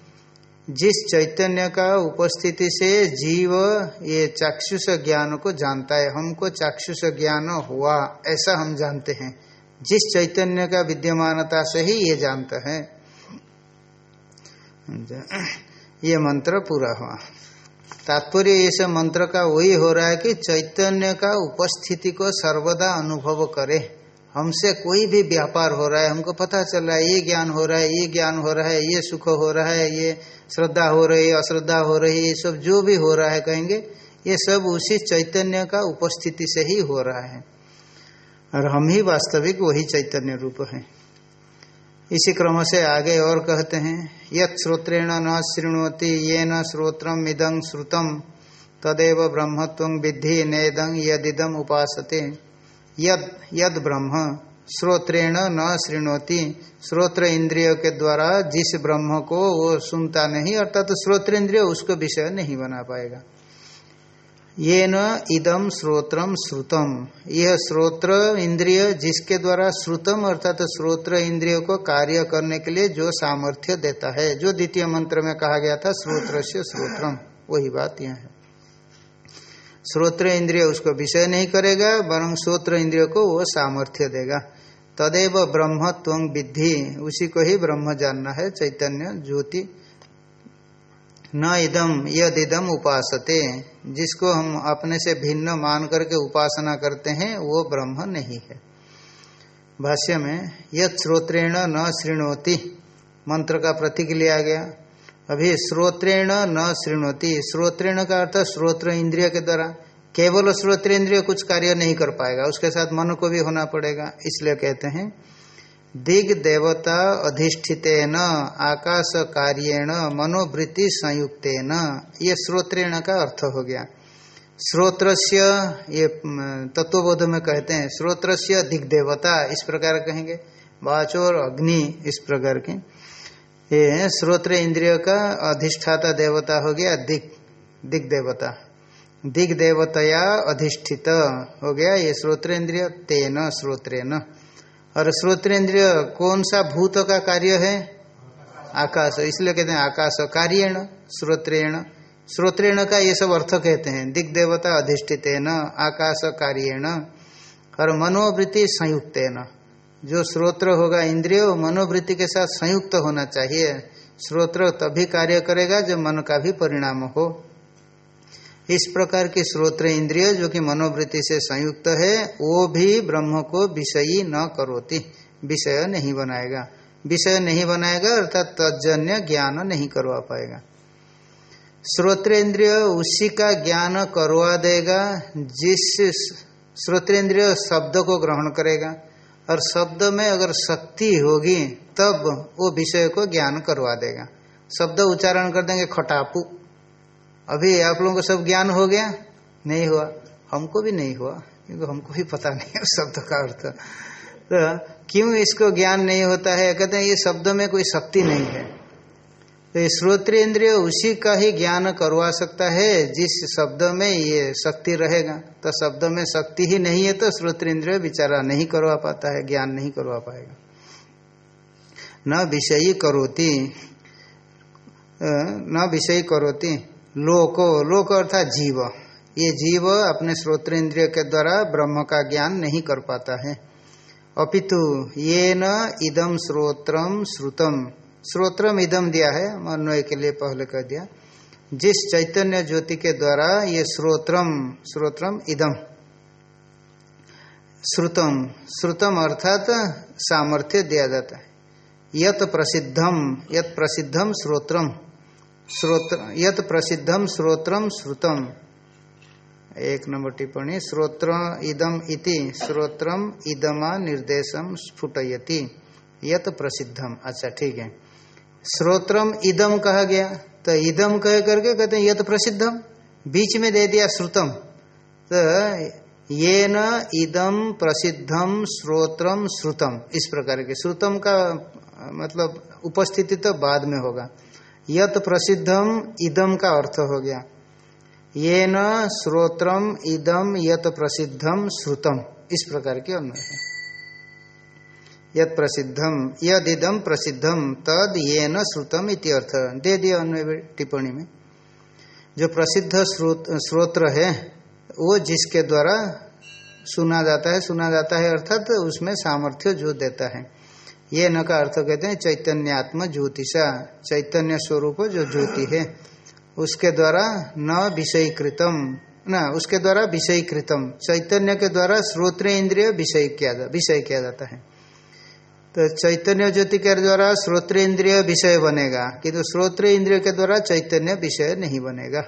जिस चैतन्य का उपस्थिति से जीव, ये चाक्षुष ज्ञान को जानता है। हमको चाक्षुष ज्ञान हुआ, ऐसा हम जानते हैं। जिस चैतन्य का विद्यमानता से ही ये जानता है। ये मंत्र पूरा हुआ। तात्पर्य इस मंत्र का वही हो रहा है कि चैतन्य का उपस्थिति को सर्वदा अनुभव करे। हमसे कोई भी व्यापार हो रहा है, हमको पता चल रहा है, ये ज्ञान हो रहा है, ये ज्ञान हो रहा है, ये सुख हो रहा है, ये श्रद्धा हो रही है अश्रद्धा हो रही है ये सब जो भी हो रहा है कहेंगे, ये सब उसी चैतन्य का उपस्थिति से ही हो रहा है। और हम ही वास्तविक वही चैतन्य रूप है। इसी क्रम से आगे और कहते हैं, यत श्रोत्रेण न शृणोति ये न श्रोत्रम श्रुतम, तदेव ब्रह्मत्व विद्धि नेदं यदिदम उपासते। यद यद ब्रह्म, श्रोत्रेण न शृणोति श्रोत्र इंद्रिय के द्वारा जिस ब्रह्म को वो सुनता नहीं, अर्थात तो श्रोत्र इंद्रिय उसको विषय नहीं बना पाएगा। ये न इदम श्रोत्रम श्रुतम। यह श्रोत्र इंद्रिय जिसके द्वारा श्रुतम, अर्थात तो श्रोत्र इंद्रिय को कार्य करने के लिए जो सामर्थ्य देता है। जो द्वितीय मंत्र में कहा गया था श्रोत्र से श्रोत्रम। वही बात यह है। श्रोत्र इंद्रिय उसको विषय नहीं करेगा, वरं श्रोत्र इंद्रिय को वो सामर्थ्य देगा। तदेव ब्रह्म विद्धि। उसी को ही ब्रह्म जानना है, चैतन्य ज्योति। न इदम यद इदम उपासते, जिसको हम अपने से भिन्न मान करके उपासना करते हैं, वो ब्रह्म नहीं है। भाष्य में यद श्रोत्रेण न श्रृणोति मंत्र का प्रतीक लिया गया। अभी श्रोत्रेण न श्रृणोति श्रोत्रेण का अर्थ श्रोत्र इंद्रिय के द्वारा, केवल श्रोत्र इंद्रिय कुछ कार्य नहीं कर पाएगा, उसके साथ मन को भी होना पड़ेगा, इसलिए कहते हैं दिग देवता अधिष्ठित आकाश कार्येण मनोवृत्ति संयुक्त ये श्रोत्रेण का अर्थ हो गया। श्रोत्रस्य, ये तत्वबोध में कहते हैं, श्रोत्रस्य दिग्देवता, इस प्रकार कहेंगे। वाचोर अग्नि, इस प्रकार के। ये श्रोत्र इंद्रिय का अधिष्ठाता देवता हो गया, दिग दिग देवता दिग देवतया अधिष्ठित हो गया ये श्रोत्र इंद्रिय तेन श्रोत्रेन और श्रोत्रेंद्रिय कौन सा भूत का कार्य है? आकाश। इसलिए कहते हैं आकाश कार्यण श्रोत्रेण। श्रोत्रेण का ये सब अर्थ कहते हैं। दिग देवता अधिष्ठित न आकाश कार्यण और मनोवृत्ति संयुक्त न जो श्रोत्र होगा इंद्रिय, मनोवृत्ति के साथ संयुक्त होना चाहिए। श्रोत्र तभी कार्य करेगा जब मन का भी परिणाम हो। इस प्रकार के श्रोत्र इंद्रिय जो कि मनोवृत्ति से संयुक्त है, वो भी ब्रह्म को विषयी न करोती, विषय नहीं बनाएगा। विषय नहीं बनाएगा, अर्थात तजन्य ज्ञान नहीं करवा पाएगा। श्रोत्रेंद्रिय उसी का ज्ञान करवा देगा, जिस श्रोत्रेंद्रिय शब्द को ग्रहण करेगा। और शब्द में अगर शक्ति होगी, तब वो विषय को ज्ञान करवा देगा। शब्द उच्चारण कर देंगे, खटापू। अभी आप लोगों को सब ज्ञान हो गया? नहीं हुआ। हमको भी नहीं हुआ, क्योंकि हमको भी पता नहीं है शब्द का अर्थ। तो क्यों इसको ज्ञान नहीं होता है? कहते हैं, ये शब्द में कोई शक्ति नहीं है। तो ये श्रोत्रेंद्रिय उसी का ही ज्ञान करवा सकता है, जिस शब्द में ये शक्ति रहेगा। तो शब्द में शक्ति ही नहीं है तो श्रोत्रेंद्रिय विचारा नहीं करवा पाता है, ज्ञान नहीं करवा पाएगा। न विषयी करोती। न विषयी करोती। लोको, लोक अर्थात जीव। ये जीव अपने श्रोत्रेंद्रिय के द्वारा ब्रह्म का ज्ञान नहीं कर पाता है। अपितु ये न इदम श्रोत्रम श्रुतम। श्रोत्रम इदम दिया है मनोय के लिए पहले कह दिया। जिस चैतन्य ज्योति के द्वारा ये श्रोत्रम श्रोत्रम इदम श्रुतम श्रुतम अर्थात सामर्थ्य दिया जाता है। यत प्रसिद्धम यत प्रसिद्धम श्रोत्रम। यत प्रसिद्धम श्रोत्रम श्रुतम। एक नंबर टिप्पणी श्रोत्र इदम इति श्रोत्रम इदमा निर्देशम स्फुटयति। यत प्रसिद्धम अच्छा ठीक है। श्रोत्रम इदम कहा गया तो इदम कह करके कहते हैं यह तो प्रसिद्धम बीच में दे दिया श्रुतम। तो ये न इदम प्रसिद्धम श्रोत्रम श्रुतम। इस प्रकार के, श्रुतम का मतलब उपस्थिति तो बाद में होगा। यत प्रसिद्धम इदम का अर्थ हो गया। ये न श्रोत्रम इदम यत प्रसिद्धम श्रुतम। इस प्रकार के अन्वय है। यद प्रसिद्धम, यद इदम प्रसिद्धम, तद ये न श्रुतम इति अर्थ। दे दिया अन्वय टिप्पणी में। जो प्रसिद्ध श्रोत्र है, वो जिसके द्वारा सुना जाता है, सुना जाता है अर्थात तो उसमें सामर्थ्य जो देता है। ये न का अर्थ कहते हैं चैतन्यात्म ज्योतिषा, चैतन्य स्वरूप जो ज्योति है, उसके द्वारा न विषयीकृतम, न, उसके द्वारा विषयीकृतम, चैतन्य के द्वारा श्रोत्र इंद्रिय विषय किया विषय किया जाता है। तो चैतन्य ज्योति के द्वारा श्रोत्र इंद्रिय विषय बनेगा किंतु तो श्रोत्र इंद्रिय के द्वारा चैतन्य विषय नहीं बनेगा।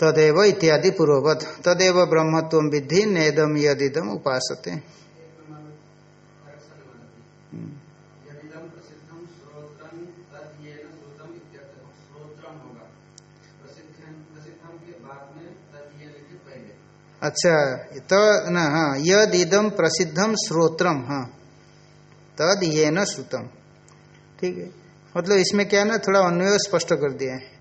तदेव इत्यादि पूर्ववत, तदेव ब्रह्मत्व विधि नेदम यदिदम उपासते। अच्छा तो ना हाँ यद इदम प्रसिद्धम श्रोत्रम हाँ तद ये न श्रुतम। ठीक है? मतलब इसमें क्या ना थोड़ा अन्वय स्पष्ट कर दिया है।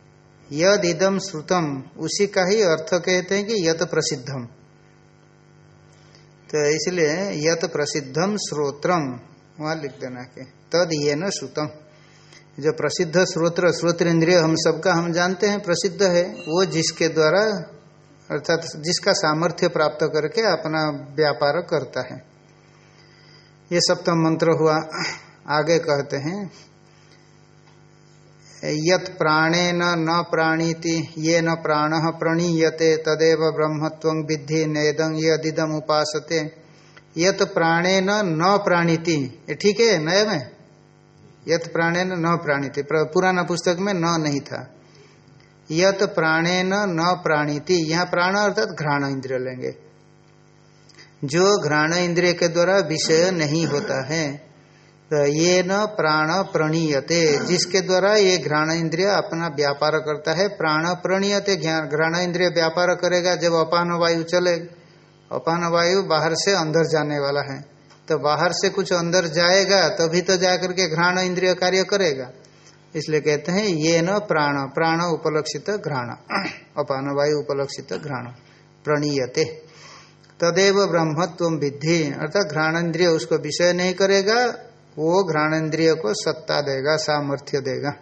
यद इदम श्रुतम उसी का ही अर्थ कहते हैं कि यत प्रसिद्धम। तो इसलिए यत प्रसिद्धम श्रोत्रम वहाँ लिख देना के तद ये न श्रुतम। जो प्रसिद्ध श्रोत्र श्रोत्र इंद्रिय हम सबका हम जानते हैं, प्रसिद्ध है। वो जिसके द्वारा, अर्थात जिसका सामर्थ्य प्राप्त करके अपना व्यापार करता है। ये सप्तम मंत्र हुआ। आगे कहते हैं, यत प्राणेन न प्राणीति, ये न प्राण प्रणीयते, तदेव ब्रह्मत्व विद्धि नेदं यदिदम उपासते। यत प्राणेन न प्राणीति। ये ठीक है? नए में? यत प्राणेन न प्राणीति। पुराना पुस्तक में न नहीं था। यत प्राणेन न न प्राणिति। यहाँ प्राण अर्थात घ्राण इंद्रिय लेंगे। जो घ्राण इंद्रिय के द्वारा विषय नहीं होता है तो ये न प्राण प्रणीयते। जिसके द्वारा ये घ्राण इंद्रिय अपना व्यापार करता है, प्राण प्रणीयते। घ्राण इंद्रिय व्यापार करेगा, जब अपान वायु चले अपान वायु बाहर से अंदर जाने वाला है। तो बाहर से कुछ अंदर जाएगा, तभी तो जाकर के घ्राण इंद्रिय कार्य करेगा। इसलिए कहते हैं, ये न प्राण प्राण उपलक्षित घ्राण। अपान वायु उपलक्षित घ्राण। प्रणीयते। तदेव ब्रह्मत्व विद्धि। अर्थात घ्राणेन्द्रिय उसको विषय नहीं करेगा, वो घ्राणेन्द्रिय को सत्ता देगा, सामर्थ्य देगा।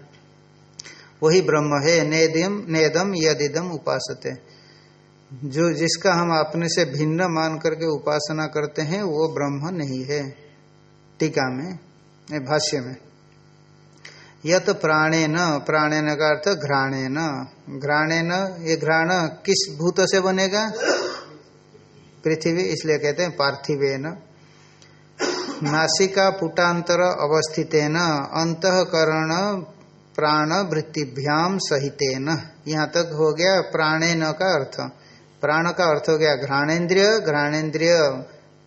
वही ब्रह्म है, नेदम नेदम, यदिदम उपासते। जो जिसका हम अपने से भिन्न मान करके उपासना करते हैं, वो ब्रह्म नहीं है। टीका में भाष्य में। यत प्राणेन प्राणेन का अर्थ घ्राणेन। घ्राणेन, ये घ्राण किस भूत से बनेगा? पृथ्वी, इसलिए कहते हैं पार्थिवेन। नासिका पुटांतर अवस्थितेन, अंतकरण प्राण वृत्तिभ्याम सहितेन। यहाँ तक हो गया प्राणेन का अर्थ। प्राण का अर्थ हो गया घ्राणेन्द्रिय घ्राणेन्द्रिय,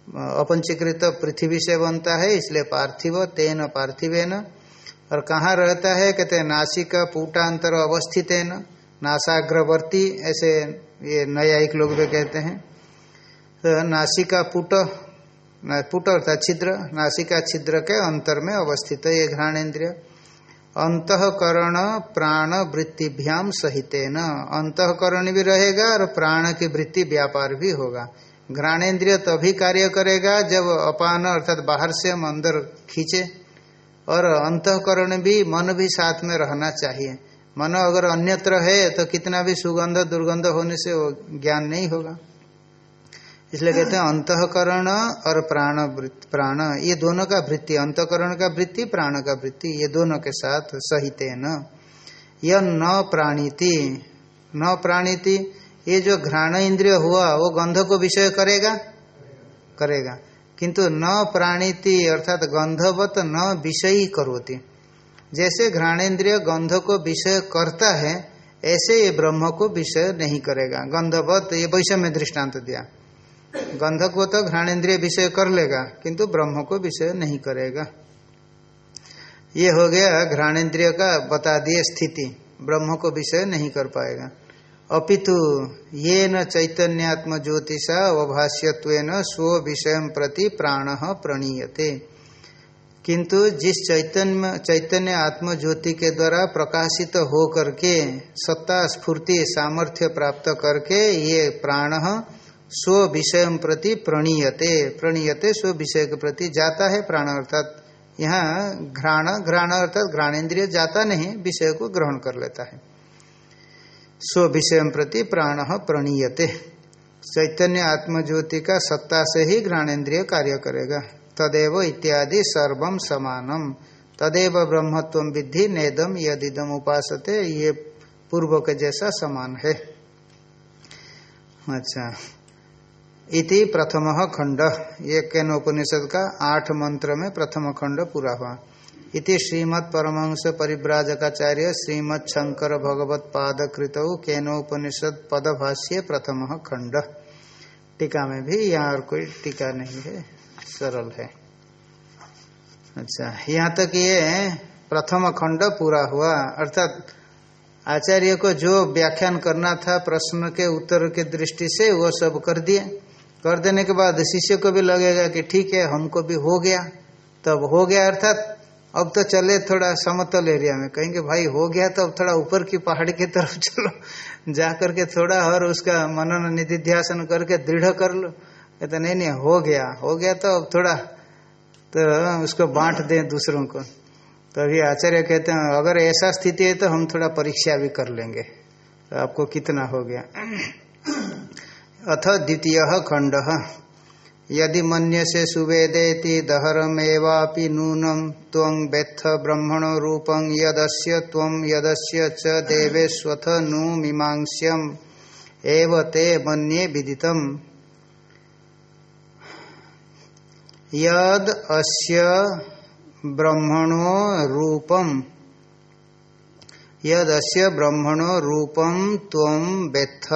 अपंचीकृत पृथ्वी से बनता है, इसलिए पार्थिव तेन पार्थिवेन। और कहाँ रहता है? कहते हैं नासिका पुटांतर अवस्थित नासाग्रवर्ती, ऐसे ये न्यायिक लोग भी कहते हैं। तो नासिका पुट पुट अर्थात छिद्र, नासिका छिद्र के अंतर में अवस्थित है ये घ्राणेन्द्रिय। अंतकरण प्राण वृत्तिभ्याम सहित न अंतकरण भी रहेगा और प्राण की वृत्ति व्यापार भी होगा। घ्राणेन्द्रिय तभी कार्य करेगा जब अपान अर्थात बाहर से हम अंदर खींचे। और अंतकरण भी मन भी साथ में रहना चाहिए। मन अगर अन्यत्र है तो कितना भी सुगंध दुर्गंध होने से वो ज्ञान नहीं होगा। इसलिए कहते हैं अंतकरण और प्राण प्राण, ये दोनों का वृत्ति, अंतकरण का वृत्ति, प्राण का वृत्ति, ये दोनों के साथ सहित न यह न प्राणीति न प्राणीति, ये जो घ्राण इंद्रिय हुआ, वो गंध को विषय करेगा? करेगा। किंतु न प्राणीति, अर्थात गंधवत न विषयी करोति। जैसे घ्राणेन्द्रिय गंध को विषय करता है, ऐसे ये ब्रह्म को विषय नहीं करेगा। गंधवत, ये वैषम्य दृष्टांत दिया। गंधक वो तो घ्राणेन्द्रिय विषय कर लेगा, किंतु ब्रह्म को विषय नहीं करेगा। ये हो गया घ्राणेन्द्रिय का बता दिए स्थिति। ब्रह्म को विषय नहीं कर पाएगा। अपितु ये न चैतन्यात्म ज्योतिषा अवभाष्यत्व स्व विषय प्रति प्राण प्रणीयते। किंतु जिस चैतन्य चैतन्य आत्म ज्योति के द्वारा प्रकाशित हो करके सत्ता, स्फूर्ति, सामर्थ्य प्राप्त करके ये प्राण स्व विषय प्रति प्रणीयते। प्रणीयते स्व विषय के प्रति जाता है प्राण अर्थात। यहाँ घ्राण घ्राण अर्थात घ्राणेन्द्रिय जाता नहीं, विषय को ग्रहण कर लेता है। स्व विषय प्रति प्राण प्रणीयते। चैतन्य आत्मज्योति का सत्ता से ही घ्राणेन्द्रिय कार्य करेगा। तदेव इत्यादि सर्वम समानम। तदेव ब्रह्मत्व विद्धि नेदम यदिदम उपासते, ये पूर्व के जैसा समान है। अच्छा। इति प्रथम खंड ये कैन उपनिषद का आठ मंत्र में प्रथम खंड पूरा हुआ। इति श्रीमद परमहंस परिव्राजकाचार्य श्रीमद शंकर भगवत पाद कृत केनोपनिषद पदभाष्य प्रथम खंड टीका में भी यहाँ और कोई टीका नहीं है, सरल है। अच्छा यहाँ तक ये प्रथम खंड पूरा हुआ। अर्थात आचार्य को जो व्याख्यान करना था, प्रश्न के उत्तर के दृष्टि से वो सब कर दिए। कर देने के बाद शिष्य को भी लगेगा कि ठीक है, हमको भी हो गया। तब हो गया अर्थात अब तो चले थोड़ा समतल एरिया में। कहेंगे, भाई, हो गया तो अब थोड़ा ऊपर की पहाड़ की तरफ़ चलो। जा करके थोड़ा और उसका मनन निधिध्यासन करके दृढ़ कर लो। कहते, नहीं नहीं, हो गया हो गया तो अब थोड़ा तो उसको बांट दें दूसरों को। तो अभी आचार्य कहते हैं, अगर ऐसा स्थिति है तो हम थोड़ा परीक्षा भी कर लेंगे। तो आपको कितना हो गया? अथ द्वितीय खंड यदि मन्य से सुवेदेति दहरमेवापि नूनम त्वं बेत्थ ब्रह्मण रूपं यदस्य त्वं यदस्य च देवेष्वथ नु मीमांस्यम। एव ते मन्ये विदितम्। यद अस्य ब्रह्मणो रूपम यद अस्य ब्रह्मणो रूपम त्वं बेत्थ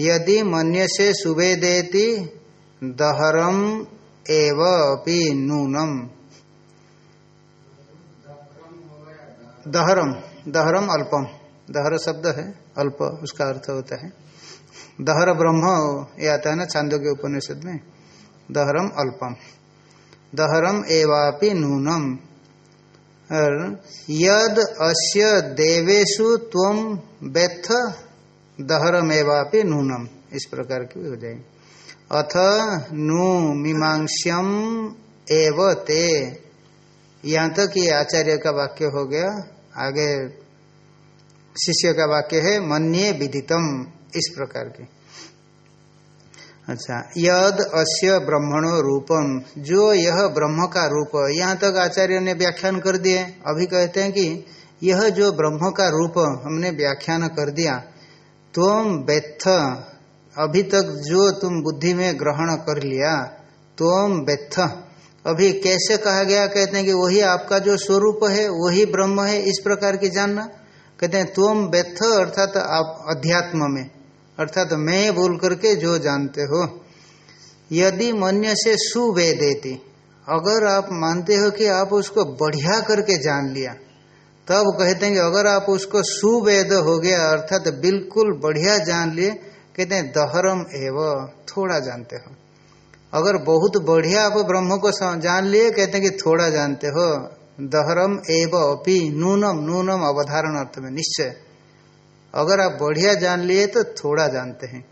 यदि मन्य से सुवेदेति दहरम एव अपि नूनम। दहरम दहरम अल्पम। दहर शब्द है, अल्प, उसका अर्थ होता है। दहर ब्रह्म ये आता है ना छांदो के उपनिषद में। दहरम अल्पम। दहरम एवापि नूनम। यद अस्य देवेशु त्वम बेथ दहरमेवापि नूनम। इस प्रकार की हो जाए अथ नु मीमांस्यम एव ते। यहाँ तक ये आचार्य का वाक्य हो गया। आगे शिष्य का वाक्य है, मन्ये विदितम। इस प्रकार के। अच्छा यद अस्य ब्रह्मणो रूपम। जो यह ब्रह्म का रूप, यहाँ तक आचार्य ने व्याख्यान कर दिए। अभी कहते हैं कि यह जो ब्रह्म का रूप हमने व्याख्यान कर दिया तुम व्यथ अभी तक जो तुम बुद्धि में ग्रहण कर लिया, तुम व्यथ अभी कैसे कहा गया? कहते हैं कि वही आपका जो स्वरूप है, वही ब्रह्म है, इस प्रकार की जानना। कहते हैं, तुम व्यथ अर्थात आप अध्यात्म में। अर्थात मैं बोल करके जो जानते हो। यदि मन्य से सुवेदेती, अगर आप मानते हो कि आप उसको बढ़िया करके जान लिया तब कहते हैं कि अगर आप उसको सुवेद हो गया, अर्थात बिल्कुल बढ़िया जान लिए, कहते हैं दहरम एव, थोड़ा जानते हो। अगर बहुत बढ़िया आप ब्रह्म को जान लिए, कहते हैं कि थोड़ा जानते हो। दहरम एव अपी, नूनम नूनम अवधारण अर्थ में निश्चय। अगर आप बढ़िया जान लिए तो थोड़ा जानते हैं।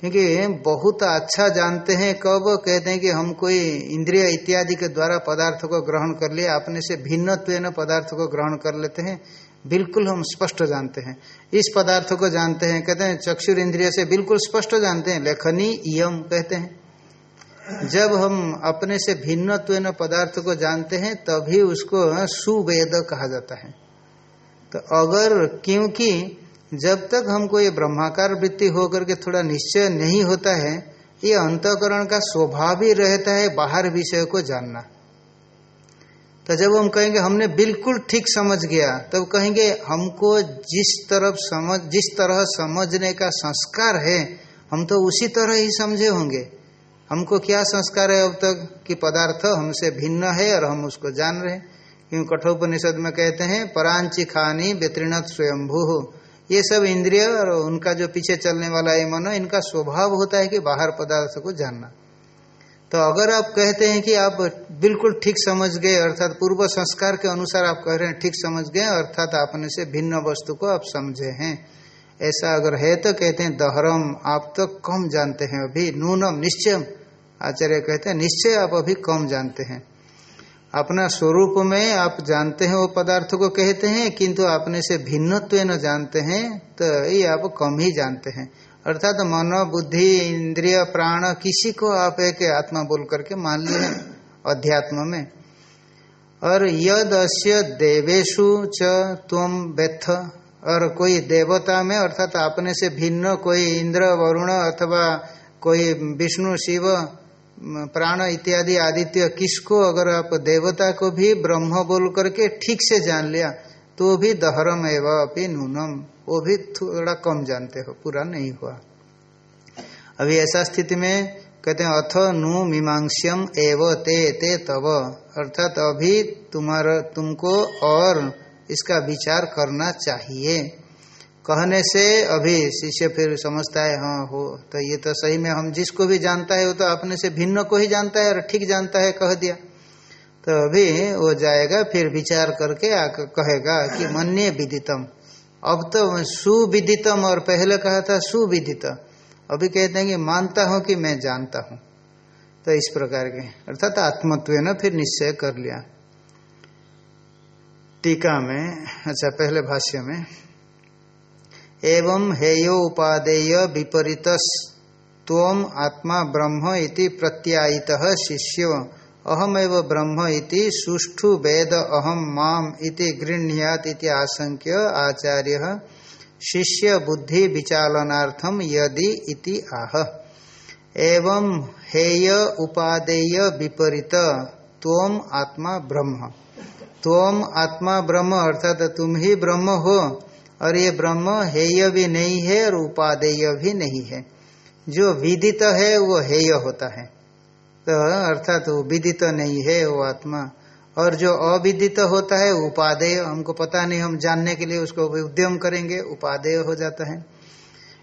क्योंकि बहुत अच्छा जानते हैं कब, कहते हैं कि हम कोई इंद्रिय इत्यादि के द्वारा पदार्थ को ग्रहण कर लिए, अपने से भिन्न पदार्थ को ग्रहण कर लेते हैं, बिल्कुल हम स्पष्ट जानते हैं। इस पदार्थ को जानते हैं, कहते हैं चक्षुर इंद्रिय से बिल्कुल स्पष्ट जानते हैं, लेखनी यम कहते हैं। जब हम अपने से भिन्न पदार्थ को जानते हैं, तभी उसको सुवेद कहा जाता है। तो अगर क्योंकि जब तक हमको ये ब्रह्माकार वृत्ति होकर के थोड़ा निश्चय नहीं होता है, ये अंतकरण का स्वभाव ही रहता है बाहर विषय को जानना। तो जब हम कहेंगे हमने बिल्कुल ठीक समझ गया, तब कहेंगे हमको जिस तरफ़ समझ, जिस तरह समझने का संस्कार है, हम तो उसी तरह ही समझे होंगे। हमको क्या संस्कार है अब तक कि पदार्थ हमसे भिन्न है और हम उसको जान रहे हैं? क्यों कठोपनिषद में कहते हैं परांची खानी व्यतीर्णत स्वयंभू। ये सब इंद्रिय और उनका जो पीछे चलने वाला ये मनो, इनका स्वभाव होता है कि बाहर पदार्थ को जानना। तो अगर आप कहते हैं कि आप बिल्कुल ठीक समझ गए, अर्थात पूर्व संस्कार के अनुसार आप कह रहे हैं ठीक समझ गए, अर्थात आपने से भिन्न वस्तु को आप समझे हैं। ऐसा अगर है तो कहते हैं, दहरम, आप तो कम जानते हैं अभी, नूनम निश्चय आचार्य कहते हैं, निश्चय आप अभी कम जानते हैं। अपना स्वरूप में आप जानते हैं, वो पदार्थ को कहते हैं, किंतु आपने से भिन्नत्व न जानते हैं तो ये आप कम ही जानते हैं। अर्थात तो मन बुद्धि इंद्रिय, प्राण, किसी को आप एक आत्मा बोल करके मान लिए अध्यात्म में। और यद अस्य देवेशु च तुम व्यथ। और कोई देवता में, अर्थात तो आपने से भिन्न कोई इंद्र, वरुण अथवा कोई विष्णु, शिव प्राण इत्यादि आदित्य किसको? अगर आप देवता को भी ब्रह्म बोल करके ठीक से जान लिया तो भी दहरम एवं अपनी नूनम। वो भी थोड़ा कम जानते हो, पूरा नहीं हुआ। अभी ऐसा स्थिति में कहते हैं, अथ नु मीमांस्यम एव ते ते तव। अर्थात अभी तुम्हारा, तुमको और इसका विचार करना चाहिए। कहने से अभी शिष्य फिर समझता है हाँ हो तो ये तो सही में हम जिसको भी जानता है, वो तो अपने से भिन्न को ही जानता है और ठीक जानता है, कह दिया। तो अभी वो जाएगा, फिर विचार करके कहेगा कि मन्य विदितम। अब तो सुविदितम, और पहले कहा था सुविदित। अभी कहते हैं कि मानता हूँ कि मैं जानता हूँ। तो इस प्रकार के, अर्थात आत्मत्व न फिर निश्चय कर लिया। टीका में अच्छा पहले भाष्य में एवं हेयो उपादेय विपरीत तम आत्मा ब्रह्म इति प्रत्यायित शिष्यो। अहमेव ब्रह्म इति सुष्ठु वेद अहम माम इति इति आशंक्य आचार्य शिष्य बुद्धि विचालनार्थम यदि इति आह। एवं हेय उपादेय विपरीत। तम आत्मा ब्रह्म। तम आत्मा ब्रह्म अर्थात तुम ही ब्रह्म हो। और ये ब्रह्म हेय भी नहीं है और उपादेय भी नहीं है। जो विदित है, वो हेय होता है। तो अर्थात वो विदित नहीं है, वो आत्मा। और जो अविदित होता है, उपादेय, हमको पता नहीं, हम जानने के लिए उसको उद्यम करेंगे, उपादेय हो जाता है।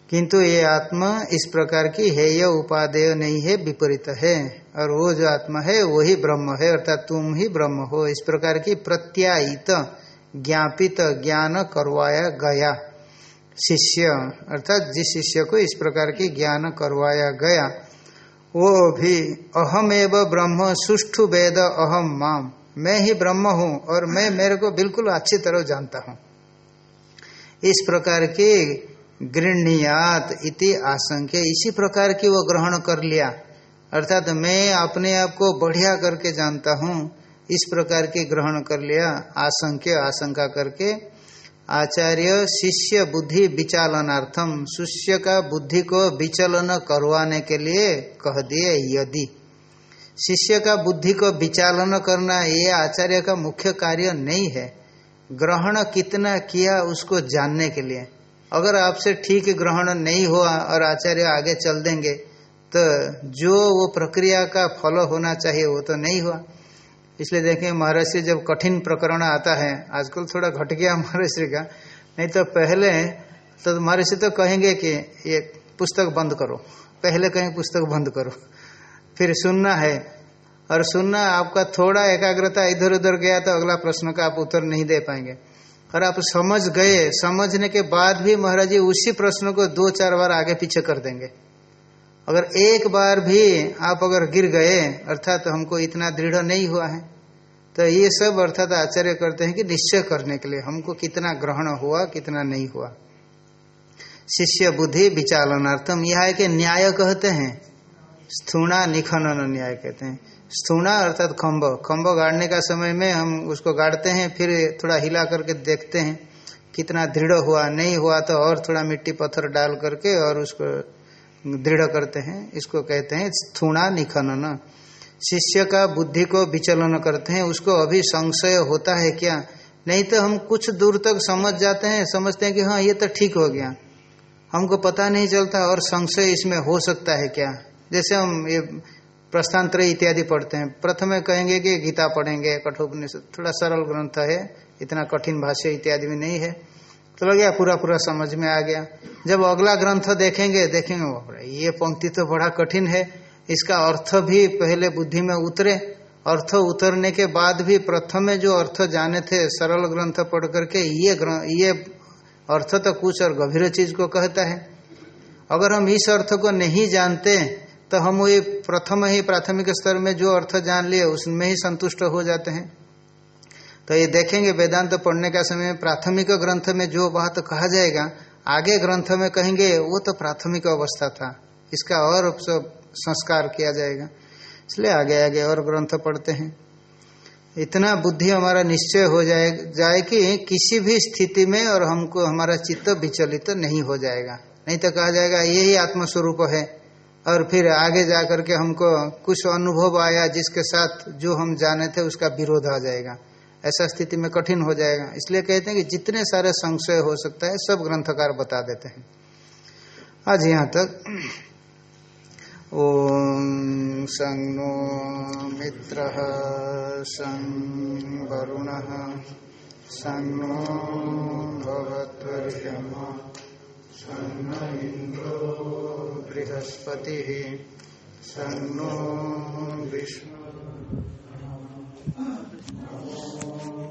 किंतु ये आत्मा इस प्रकार की हेय, उपादेय नहीं है, विपरीत है। और वो जो आत्मा है वही ब्रह्म है, अर्थात तुम ही ब्रह्म हो। इस प्रकार की प्रत्यायित ज्ञापित ज्ञान करवाया गया। शिष्य, अर्थात जिस शिष्य को इस प्रकार की ज्ञान करवाया गया, वो भी अहम एव ब्रह्म सुष्ठु वेद अहम माम। मैं ही ब्रह्म हूँ और मैं मेरे को बिल्कुल अच्छी तरह जानता हूँ। इस प्रकार की गृहणीयात इति आशंक्य इसी प्रकार की वो ग्रहण कर लिया। अर्थात मैं अपने आप को बढ़िया करके जानता हूँ। इस प्रकार के ग्रहण कर लिया, आशंक्य, आशंका करके। आचार्य, शिष्य बुद्धि विचालनार्थम, शिष्य का बुद्धि को विचलन करवाने के लिए कह दिए यदि। शिष्य का बुद्धि को विचालन करना ये आचार्य का मुख्य कार्य नहीं है। ग्रहण कितना किया उसको जानने के लिए। अगर आपसे ठीक ग्रहण नहीं हुआ और आचार्य आगे चल देंगे तो जो वो प्रक्रिया का फल होना चाहिए वो तो नहीं हुआ। इसलिए देखें महर्षि जब कठिन प्रकरण आता है, आजकल थोड़ा घट गया महर्षि का, नहीं तो पहले तो महर्षि तो कहेंगे कि ये पुस्तक बंद करो, पहले कहें पुस्तक बंद करो, फिर सुनना है। और सुनना आपका थोड़ा एकाग्रता इधर उधर गया तो अगला प्रश्न का आप उत्तर नहीं दे पाएँगे। और आप समझ गए, समझने के बाद भी महाराज जी उसी प्रश्न को दो चार बार आगे पीछे कर देंगे। अगर एक बार भी आप अगर गिर गए, अर्थात तो हमको इतना दृढ़ नहीं हुआ है तो ये सब अर्थात आचार्य करते हैं कि निश्चय करने के लिए, हमको कितना ग्रहण हुआ, कितना नहीं हुआ। शिष्य बुद्धि विचालनार्थम, यह है कि न्याय कहते हैं, स्थूणा निखनन न्याय कहते हैं। स्थूणा अर्थात खम्भ खम्भ गाड़ने का समय में हम उसको गाड़ते हैं, फिर थोड़ा हिला करके देखते हैं, कितना दृढ़ हुआ, नहीं हुआ तो और थोड़ा मिट्टी पत्थर डाल करके और उसको दृढ़ करते हैं, इसको कहते हैं स्थूणा निखनन। शिष्य का बुद्धि को विचलन करते हैं, उसको अभी संशय होता है क्या? नहीं तो हम कुछ दूर तक समझ जाते हैं, समझते हैं कि हाँ ये तो ठीक हो गया। हमको पता नहीं चलता और संशय इसमें हो सकता है क्या? जैसे हम ये प्रस्थांतर इत्यादि पढ़ते हैं, प्रथम कहेंगे कि गीता पढ़ेंगे, कठोपनिषद, थोड़ा सरल ग्रंथ है, इतना कठिन भाष्य इत्यादि में नहीं है। तो लग गया पूरा पूरा समझ में आ गया। जब अगला ग्रंथ देखेंगे देखेंगे ये पंक्ति तो बड़ा कठिन है। इसका अर्थ भी पहले बुद्धि में उतरे, अर्थ उतरने के बाद भी प्रथम में जो अर्थ जाने थे, सरल ग्रंथ पढ़ करके ये ये अर्थ तो कुछ और गंभीर चीज़ को कहता है। अगर हम इस अर्थ को नहीं जानते तो हम वो प्रथम ही प्राथमिक स्तर में जो अर्थ जान लिए, उसमें ही संतुष्ट हो जाते हैं। तो ये देखेंगे वेदांत तो पढ़ने का समय प्राथमिक ग्रंथ में जो बात कहा जाएगा, आगे ग्रंथ में कहेंगे, वो तो प्राथमिक अवस्था था। इसका और संस्कार किया जाएगा। इसलिए आगे आगे और ग्रंथ पढ़ते हैं। इतना बुद्धि हमारा निश्चय हो जाए जाए कि किसी भी स्थिति में और हमको, हमारा चित्त विचलित तो नहीं हो जाएगा। नहीं तो कहा जाएगा, यही आत्मस्वरूप है। और फिर आगे जा करके हमको कुछ अनुभव आया जिसके साथ जो हम जाने थे, उसका विरोध आ जाएगा। ऐसा स्थिति में कठिन हो जाएगा। इसलिए कहते हैं कि जितने सारे संशय हो सकता है, सब ग्रंथकार बता देते हैं। आज यहाँ तक, ओम संगो मित्र संग वरुण संगो भगवत्म सन्न इंद्रो बृहस्पति सन्नो विष्णु। ああ。